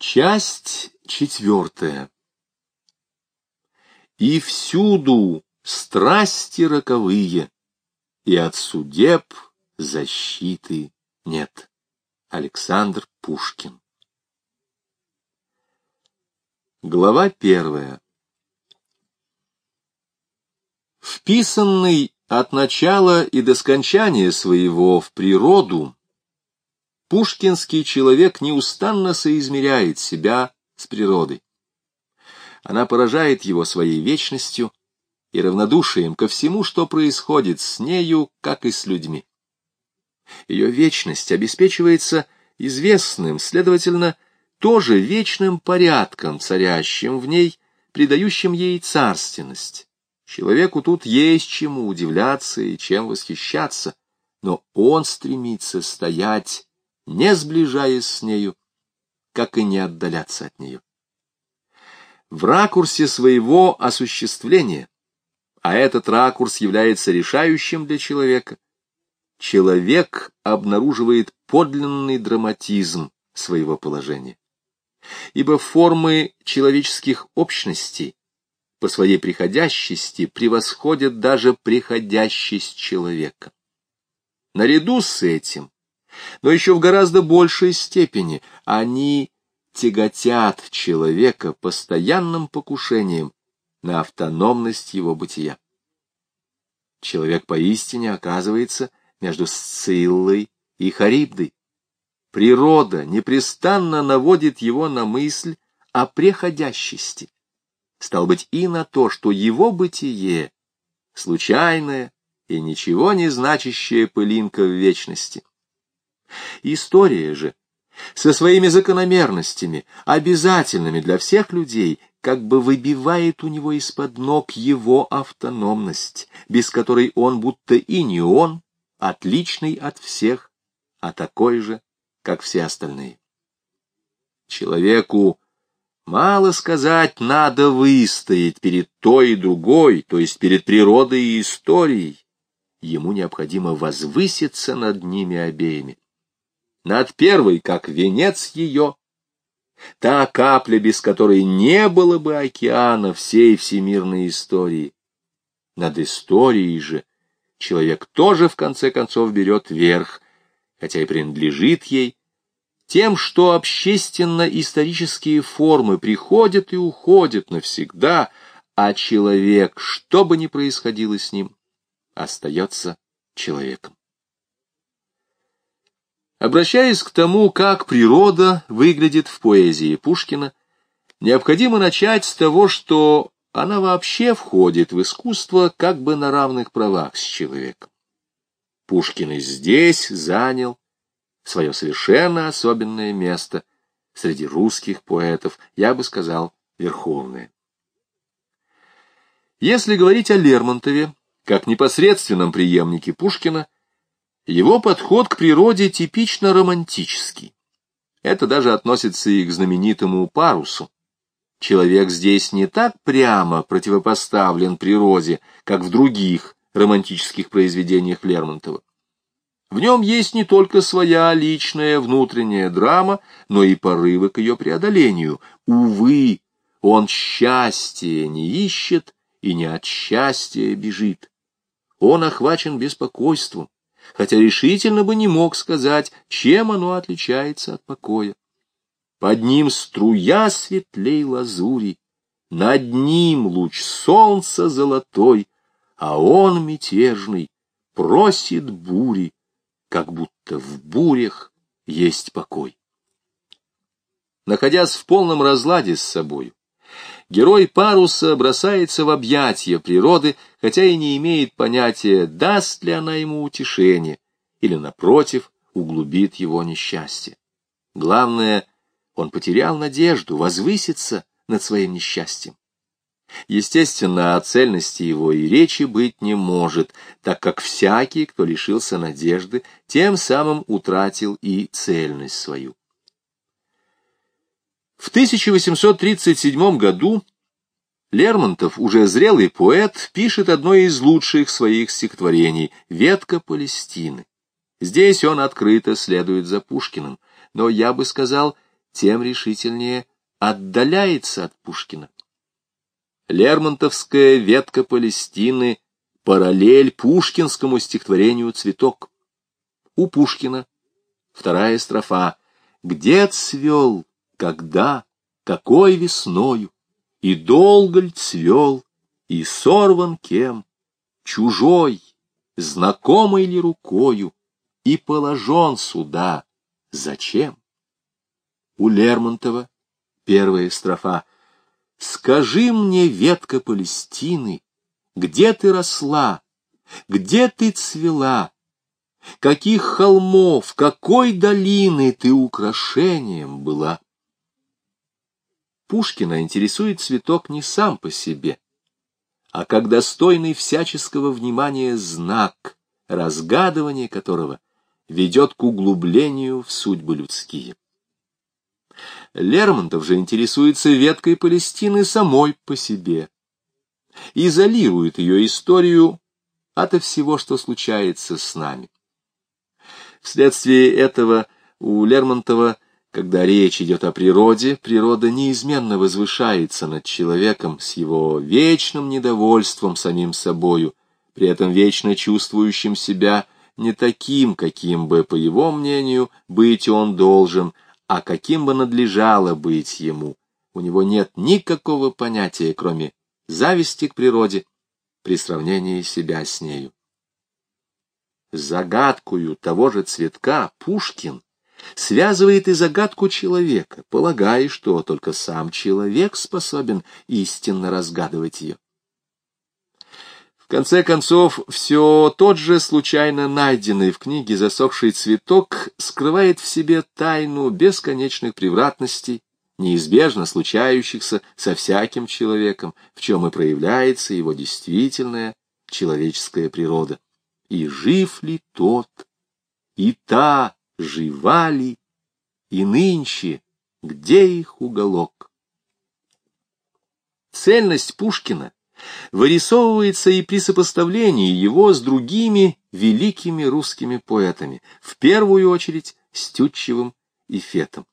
Часть четвертая. И всюду страсти роковые, и от судеб защиты нет. Александр Пушкин. Глава первая. Вписанный от начала и до скончания своего в природу, пушкинский человек неустанно соизмеряет себя с природой. Она поражает его своей вечностью и равнодушием ко всему, что происходит с нею, как и с людьми. Ее вечность обеспечивается известным, следовательно, тоже вечным порядком, царящим в ней, придающим ей царственность. Человеку тут есть чему удивляться и чем восхищаться, но он стремится стоять не сближаясь с нею, как и не отдаляться от нее. В ракурсе своего осуществления, а этот ракурс является решающим для человека, человек обнаруживает подлинный драматизм своего положения. Ибо формы человеческих общностей по своей приходящести превосходят даже приходящесть человека. Наряду с этим но еще в гораздо большей степени они тяготят человека постоянным покушением на автономность его бытия. Человек поистине оказывается между Сциллой и Харибдой. Природа непрестанно наводит его на мысль о преходящести. Стал быть, и на то, что его бытие — случайная и ничего не значащая пылинка в вечности. История же со своими закономерностями, обязательными для всех людей, как бы выбивает у него из-под ног его автономность, без которой он будто и не он, отличный от всех, а такой же, как все остальные. Человеку, мало сказать, надо выстоять перед той и другой, то есть перед природой и историей. Ему необходимо возвыситься над ними обеими над первой, как венец ее, та капля, без которой не было бы океана всей всемирной истории. Над историей же человек тоже, в конце концов, берет верх, хотя и принадлежит ей, тем, что общественно-исторические формы приходят и уходят навсегда, а человек, что бы ни происходило с ним, остается человеком. Обращаясь к тому, как природа выглядит в поэзии Пушкина, необходимо начать с того, что она вообще входит в искусство как бы на равных правах с человеком. Пушкин и здесь занял свое совершенно особенное место среди русских поэтов, я бы сказал, верховное. Если говорить о Лермонтове, как непосредственном преемнике Пушкина, его подход к природе типично романтический. Это даже относится и к знаменитому парусу. Человек здесь не так прямо противопоставлен природе, как в других романтических произведениях Лермонтова. В нем есть не только своя личная внутренняя драма, но и порывы к ее преодолению. Увы, он счастья не ищет и не от счастья бежит. Он охвачен беспокойством, хотя решительно бы не мог сказать, чем оно отличается от покоя. Под ним струя светлей лазури, над ним луч солнца золотой, а он мятежный просит бури, как будто в бурях есть покой. Находясь в полном разладе с собою, герой паруса бросается в объятия природы, хотя и не имеет понятия, даст ли она ему утешение, или, напротив, углубит его несчастье. Главное, он потерял надежду возвыситься над своим несчастьем. Естественно, о цельности его и речи быть не может, так как всякий, кто лишился надежды, тем самым утратил и цельность свою. В 1837 году Лермонтов, уже зрелый поэт, пишет одно из лучших своих стихотворений «Ветка Палестины». Здесь он открыто следует за Пушкиным, но я бы сказал, тем решительнее отдаляется от Пушкина. Лермонтовская ветка Палестины — параллель пушкинскому стихотворению «Цветок». У Пушкина вторая строфа «Где цвел, когда, какой весною, и долго ль цвел, и сорван кем, чужой, знакомой ли рукою, и положен сюда, зачем?» У Лермонтова первая строфа «Скажи мне, ветка Палестины, где ты росла, где ты цвела, каких холмов, какой долины ты украшением была?» Пушкина интересует цветок не сам по себе, а как достойный всяческого внимания знак, разгадывание которого ведет к углублению в судьбы людские. Лермонтов же интересуется веткой Палестины самой по себе. Изолирует ее историю ото всего, что случается с нами. Вследствие этого у Лермонтова, когда речь идет о природе, природа неизменно возвышается над человеком с его вечным недовольством самим собою, при этом вечно чувствующим себя не таким, каким бы, по его мнению, быть он должен, а каким бы надлежало быть ему. У него нет никакого понятия, кроме зависти к природе при сравнении себя с нею. Загадкую того же цветка Пушкин связывает и загадку человека, полагая, что только сам человек способен истинно разгадывать ее. В конце концов, все тот же случайно найденный в книге «Засохший цветок» скрывает в себе тайну бесконечных превратностей, неизбежно случающихся со всяким человеком, в чем и проявляется его действительная человеческая природа. И жив ли тот, и та жива ли, и нынче где их уголок? Цельность Пушкина вырисовывается и при сопоставлении его с другими великими русскими поэтами, в первую очередь с Тютчевым и Фетом.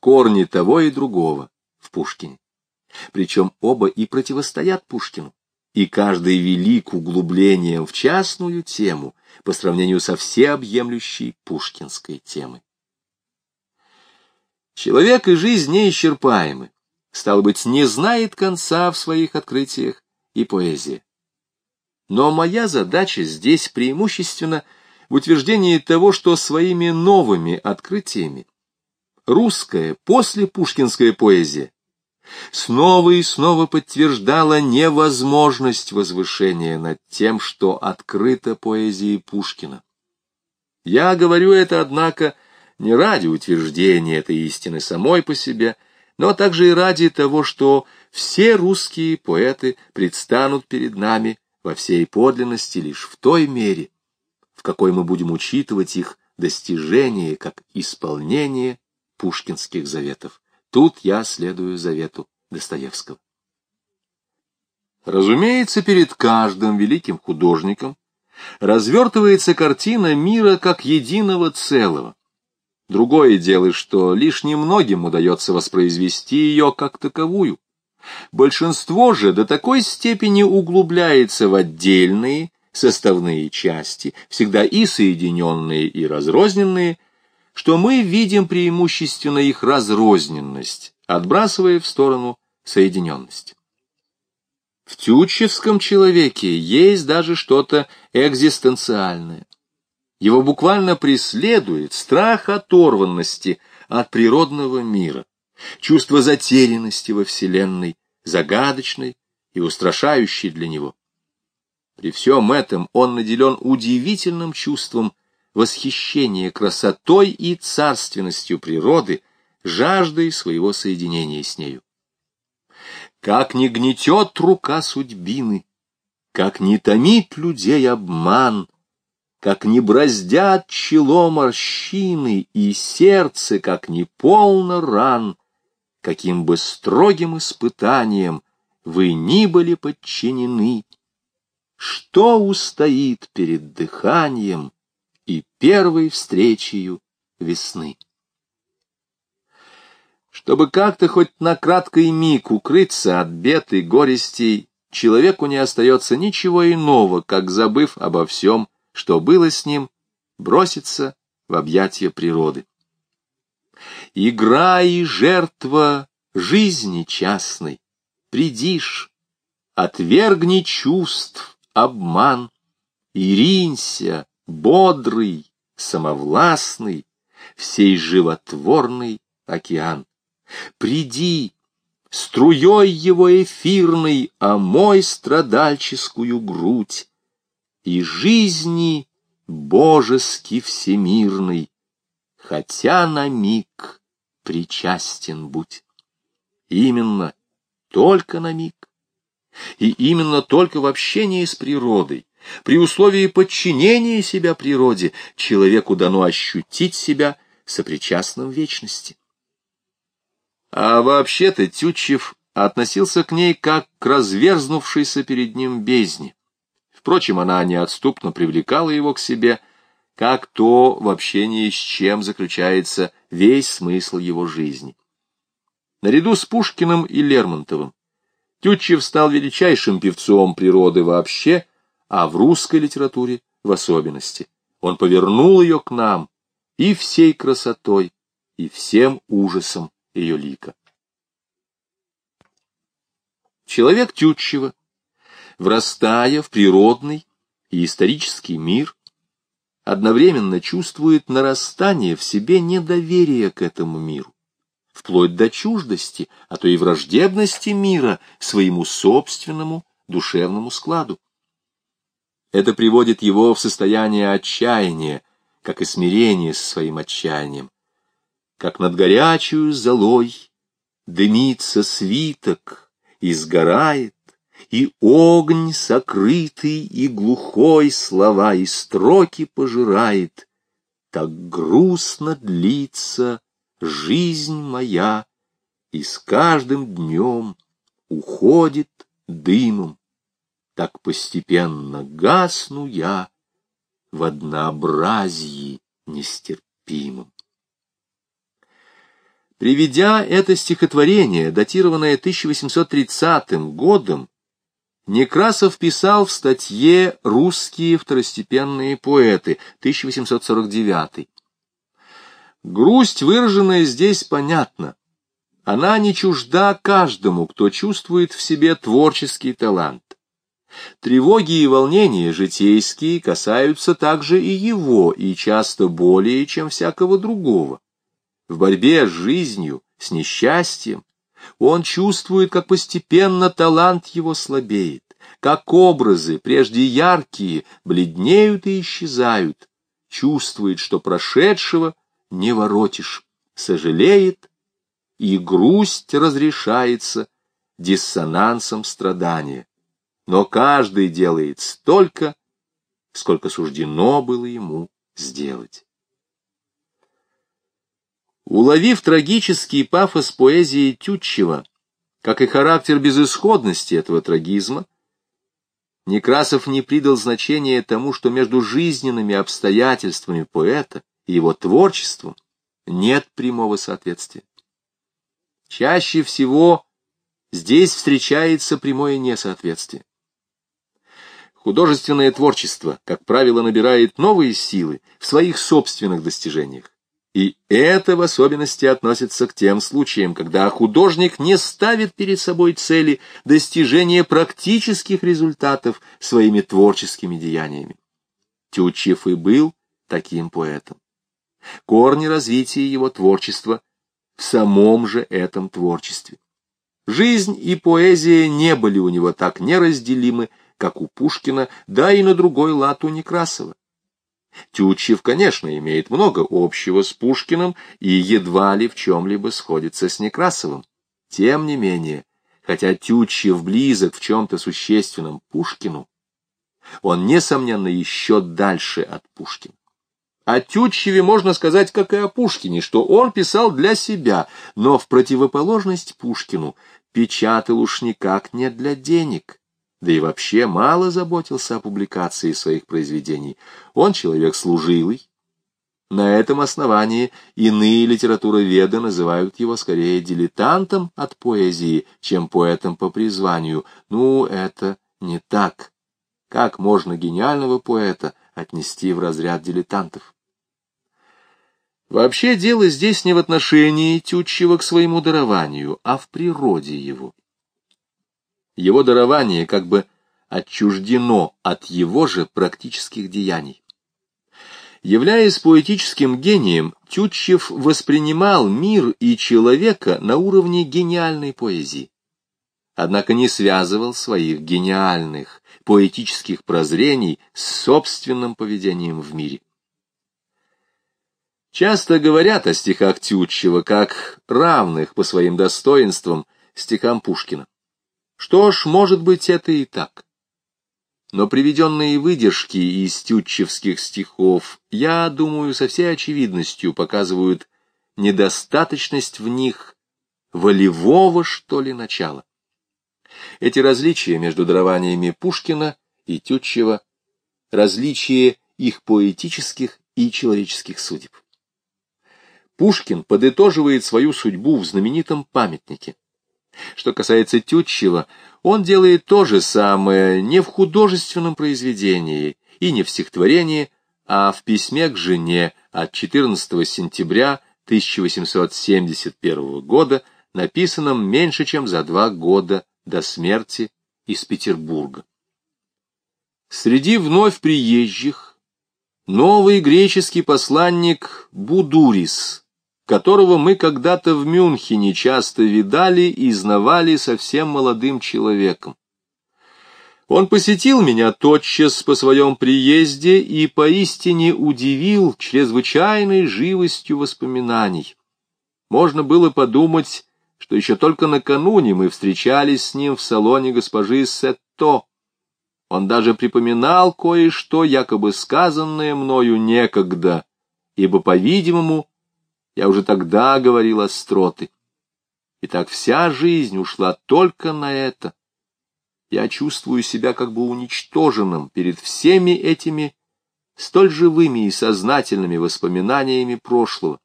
Корни того и другого в Пушкине. Причем оба и противостоят Пушкину, и каждый велик углублением в частную тему по сравнению со всеобъемлющей пушкинской темой. Человек и жизнь неисчерпаемы, стало быть, не знает конца в своих открытиях и поэзии. Но моя задача здесь преимущественно в утверждении того, что своими новыми открытиями русская после пушкинская поэзия снова и снова подтверждала невозможность возвышения над тем, что открыто поэзией Пушкина. Я говорю это, однако, не ради утверждения этой истины самой по себе, но также и ради того, что все русские поэты предстанут перед нами во всей подлинности лишь в той мере, в какой мы будем учитывать их достижение как исполнение пушкинских заветов. Тут я следую завету Достоевского. Разумеется, перед каждым великим художником развертывается картина мира как единого целого, Другое дело, что лишь немногим удается воспроизвести ее как таковую. Большинство же до такой степени углубляется в отдельные составные части, всегда и соединенные, и разрозненные, что мы видим преимущественно их разрозненность, отбрасывая в сторону соединенность. В тютчевском человеке есть даже что-то экзистенциальное. Его буквально преследует страх оторванности от природного мира, чувство затерянности во Вселенной, загадочной и устрашающей для него. При всем этом он наделен удивительным чувством восхищения красотой и царственностью природы, жаждой своего соединения с нею. Как не гнетет рука судьбины, как не томит людей обман, как не браздят чело морщины, и сердце, как не полно ран, каким бы строгим испытанием вы ни были подчинены, что устоит перед дыханием и первой встречею весны. Чтобы как-то хоть на краткий миг укрыться от бед и горестей, человеку не остается ничего иного, как, забыв обо всем, что было с ним, броситься в объятия природы. Игра и жертва жизни частной, придишь, отвергни чувств, обман, и ринься, бодрый, самовластный, всей животворный океан. Приди, струей его эфирной, омой страдальческую грудь, и жизни божески всемирной, хотя на миг причастен будь. Именно, только на миг. И именно только в общении с природой, при условии подчинения себя природе, человеку дано ощутить себя сопричастным вечности. А вообще-то Тютчев относился к ней как к разверзнувшейся перед ним бездне. Впрочем, она неотступно привлекала его к себе, как то в общении с чем заключается весь смысл его жизни. Наряду с Пушкиным и Лермонтовым Тютчев стал величайшим певцом природы вообще, а в русской литературе в особенности. Он повернул ее к нам и всей красотой, и всем ужасом ее лика. Человек Тютчева, врастая в природный и исторический мир, одновременно чувствует нарастание в себе недоверия к этому миру, вплоть до чуждости, а то и враждебности мира своему собственному душевному складу. Это приводит его в состояние отчаяния, как и смирение со своим отчаянием, как над горячую золой дымится свиток и сгорает, и огонь сокрытый и глухой слова и строки пожирает. Так грустно длится жизнь моя, и с каждым днем уходит дымом. Так постепенно гасну я в однообразии нестерпимом. Приведя это стихотворение, датированное 1830 годом, Некрасов писал в статье «Русские второстепенные поэты» 1849. Грусть, выраженная здесь, понятна. Она не чужда каждому, кто чувствует в себе творческий талант. Тревоги и волнения житейские касаются также и его, и часто более, чем всякого другого. В борьбе с жизнью, с несчастьем, он чувствует, как постепенно талант его слабеет, как образы, прежде яркие, бледнеют и исчезают, чувствует, что прошедшего не воротишь, сожалеет, и грусть разрешается диссонансом страдания. Но каждый делает столько, сколько суждено было ему сделать. Уловив трагический пафос поэзии Тютчева, как и характер безысходности этого трагизма, Некрасов не придал значения тому, что между жизненными обстоятельствами поэта и его творчеством нет прямого соответствия. Чаще всего здесь встречается прямое несоответствие. Художественное творчество, как правило, набирает новые силы в своих собственных достижениях. И это в особенности относится к тем случаям, когда художник не ставит перед собой цели достижения практических результатов своими творческими деяниями. Тютчев и был таким поэтом. Корни развития его творчества в самом же этом творчестве. Жизнь и поэзия не были у него так неразделимы, как у Пушкина, да и на другой лад у Некрасова. Тютчев, конечно, имеет много общего с Пушкиным и едва ли в чем-либо сходится с Некрасовым. Тем не менее, хотя Тютчев близок в чем-то существенном Пушкину, он, несомненно, еще дальше от Пушкина. О Тютчеве можно сказать, как и о Пушкине, что он писал для себя, но в противоположность Пушкину печатал уж никак не для денег да и вообще мало заботился о публикации своих произведений. Он человек служилый, На этом основании иные литературоведы называют его скорее дилетантом от поэзии, чем поэтом по призванию. Ну, это не так. Как можно гениального поэта отнести в разряд дилетантов? Вообще дело здесь не в отношении Тютчева к своему дарованию, а в природе его. Его дарование как бы отчуждено от его же практических деяний. Являясь поэтическим гением, Тютчев воспринимал мир и человека на уровне гениальной поэзии. Однако не связывал своих гениальных поэтических прозрений с собственным поведением в мире. Часто говорят о стихах Тютчева как равных по своим достоинствам стихам Пушкина. Что ж, может быть, это и так. Но приведенные выдержки из тютчевских стихов, я думаю, со всей очевидностью показывают недостаточность в них волевого, что ли, начала. Эти различия между дарованиями Пушкина и Тютчева, различия их поэтических и человеческих судеб. Пушкин подытоживает свою судьбу в знаменитом памятнике. Что касается Тютчева, он делает то же самое не в художественном произведении и не в стихотворении, а в письме к жене от 14 сентября 1871 года, написанном меньше чем за два года до смерти из Петербурга. Среди вновь приезжих новый греческий посланник Будурис которого мы когда-то в Мюнхене часто видали и знавали совсем молодым человеком. Он посетил меня тотчас по своем приезде и поистине удивил чрезвычайной живостью воспоминаний. Можно было подумать, что еще только накануне мы встречались с ним в салоне госпожи Сетто. Он даже припоминал кое-что, якобы сказанное мною некогда, ибо, по-видимому, я уже тогда говорил остроты. И так вся жизнь ушла только на это. Я чувствую себя как бы уничтоженным перед всеми этими столь живыми и сознательными воспоминаниями прошлого.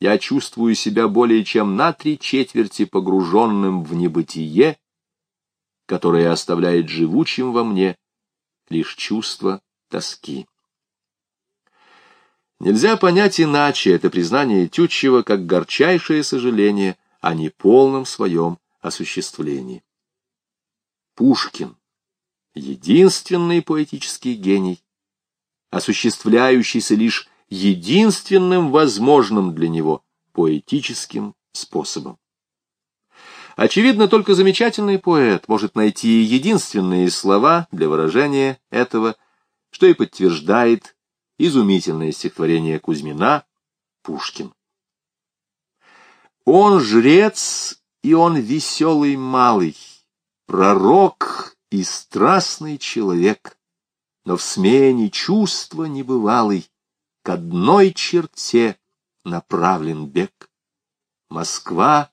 Я чувствую себя более чем на три четверти погруженным в небытие, которое оставляет живучим во мне лишь чувство тоски. Нельзя понять иначе это признание Тютчева как горчайшее сожаление о неполном своем осуществлении. Пушкин — единственный поэтический гений, осуществляющийся лишь единственным возможным для него поэтическим способом. Очевидно, только замечательный поэт может найти единственные слова для выражения этого, что и подтверждает изумительное стихотворение Кузьмина «Пушкин». Он жрец, и он веселый малый, пророк и страстный человек, но в смене чувства небывалый к одной черте направлен бег. Москва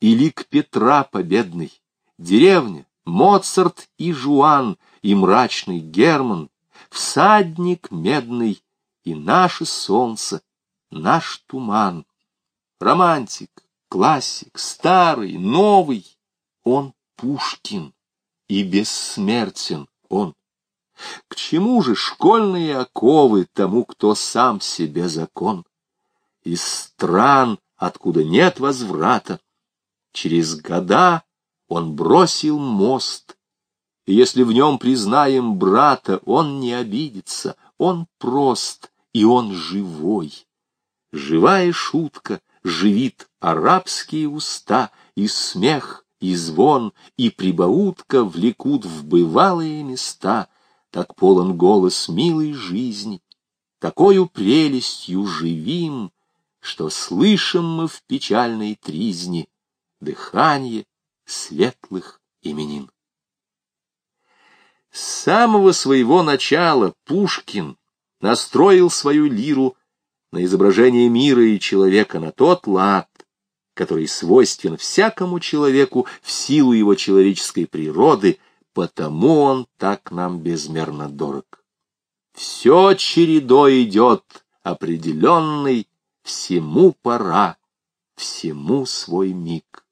и лик Петра победный, деревня, Моцарт и Жуан, и мрачный Герман, всадник медный и наше солнце, наш туман. Романтик, классик, старый, новый, он Пушкин, и бессмертен он. К чему же школьные оковы тому, кто сам себе закон? Из стран, откуда нет возврата, через года он бросил мост, и если в нем признаем брата, он не обидится, он прост, и он живой. Живая шутка живит арабские уста, и смех, и звон, и прибаутка влекут в бывалые места, так полон голос милой жизни, такою прелестью живим, что слышим мы в печальной тризне дыхание светлых именин. С самого своего начала Пушкин настроил свою лиру на изображение мира и человека на тот лад, который свойствен всякому человеку в силу его человеческой природы, потому он так нам безмерно дорог. Все чередой идет определенный, всему пора, всему свой миг.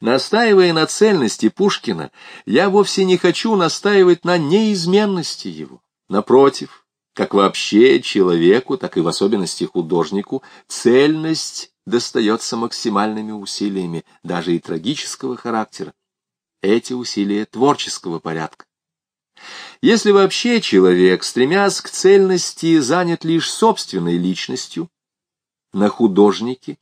Настаивая на цельности Пушкина, я вовсе не хочу настаивать на неизменности его. Напротив, как вообще человеку, так и в особенности художнику, цельность достается максимальными усилиями, даже и трагического характера. Эти усилия творческого порядка. Если вообще человек, стремясь к цельности, занят лишь собственной личностью, на художнике,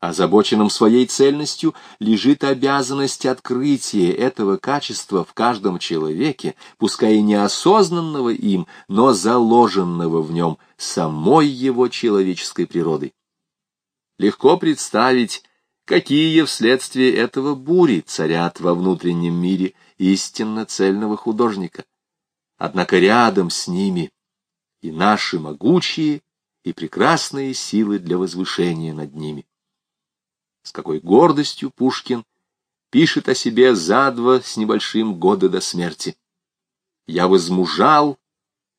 озабоченном своей цельностью, лежит обязанность открытия этого качества в каждом человеке, пускай и неосознанного им, но заложенного в нем самой его человеческой природой. Легко представить, какие вследствие этого бури царят во внутреннем мире истинно цельного художника. Однако рядом с ними и наши могучие и прекрасные силы для возвышения над ними. С какой гордостью Пушкин пишет о себе за два с небольшим года до смерти. «Я возмужал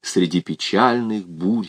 среди печальных бурь».